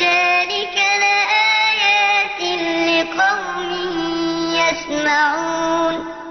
ذلك لآيات لقوم يسمعون.